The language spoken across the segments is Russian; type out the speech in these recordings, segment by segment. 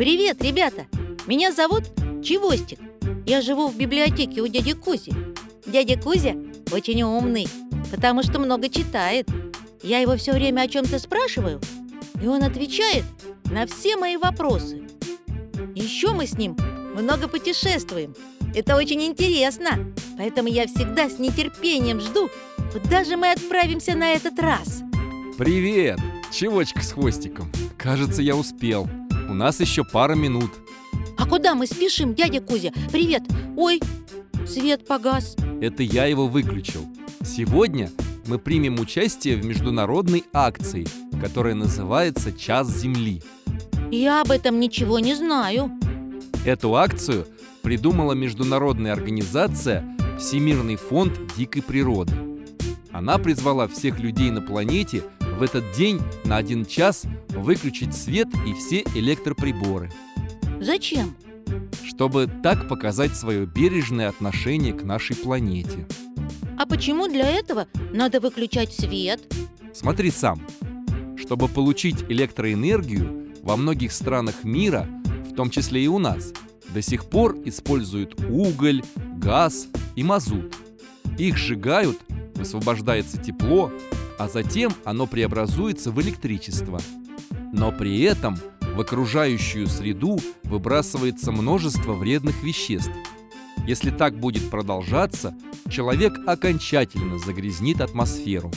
Привет, ребята! Меня зовут Чевостик. Я живу в библиотеке у дяди Кузи. Дядя Кузя очень умный, потому что много читает. Я его все время о чем-то спрашиваю, и он отвечает на все мои вопросы. Еще мы с ним много путешествуем. Это очень интересно, поэтому я всегда с нетерпением жду, куда же мы отправимся на этот раз. Привет! Чевочка с хвостиком. Кажется, я успел. У нас еще пара минут. А куда мы спешим, дядя Кузя? Привет! Ой, свет погас. Это я его выключил. Сегодня мы примем участие в международной акции, которая называется «Час Земли». Я об этом ничего не знаю. Эту акцию придумала международная организация Всемирный фонд дикой природы. Она призвала всех людей на планете в этот день на один час выключить свет и все электроприборы, Зачем? чтобы так показать свое бережное отношение к нашей планете. А почему для этого надо выключать свет? Смотри сам. Чтобы получить электроэнергию, во многих странах мира, в том числе и у нас, до сих пор используют уголь, газ и мазут. Их сжигают, высвобождается тепло, а затем оно преобразуется в электричество. Но при этом в окружающую среду выбрасывается множество вредных веществ. Если так будет продолжаться, человек окончательно загрязнит атмосферу.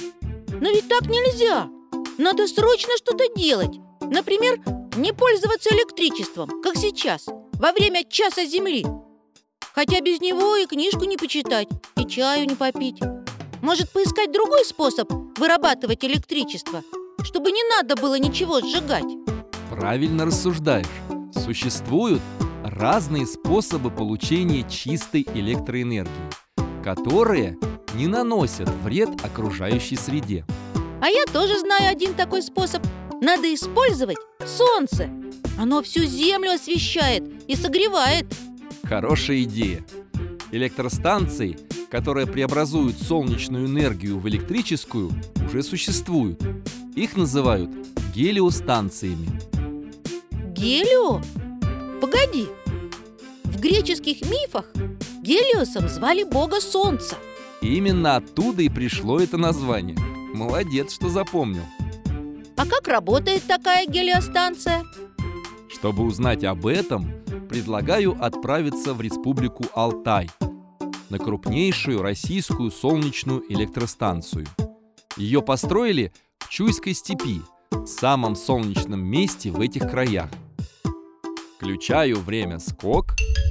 Но ведь так нельзя. Надо срочно что-то делать. Например, не пользоваться электричеством, как сейчас, во время часа Земли. Хотя без него и книжку не почитать, и чаю не попить. Может, поискать другой способ вырабатывать электричество, чтобы не надо было ничего сжигать? Правильно рассуждаешь. Существуют разные способы получения чистой электроэнергии, которые не наносят вред окружающей среде. А я тоже знаю один такой способ. Надо использовать солнце. Оно всю землю освещает и согревает. Хорошая идея. Электростанции, которые преобразуют солнечную энергию в электрическую, уже существуют. Их называют гелиостанциями. Гелио? Погоди. В греческих мифах Гелиосом звали бога солнца. Именно оттуда и пришло это название. Молодец, что запомнил. А как работает такая гелиостанция? Чтобы узнать об этом, предлагаю отправиться в республику Алтай на крупнейшую российскую солнечную электростанцию. Ее построили в Чуйской степи, самом солнечном месте в этих краях. Включаю время скок –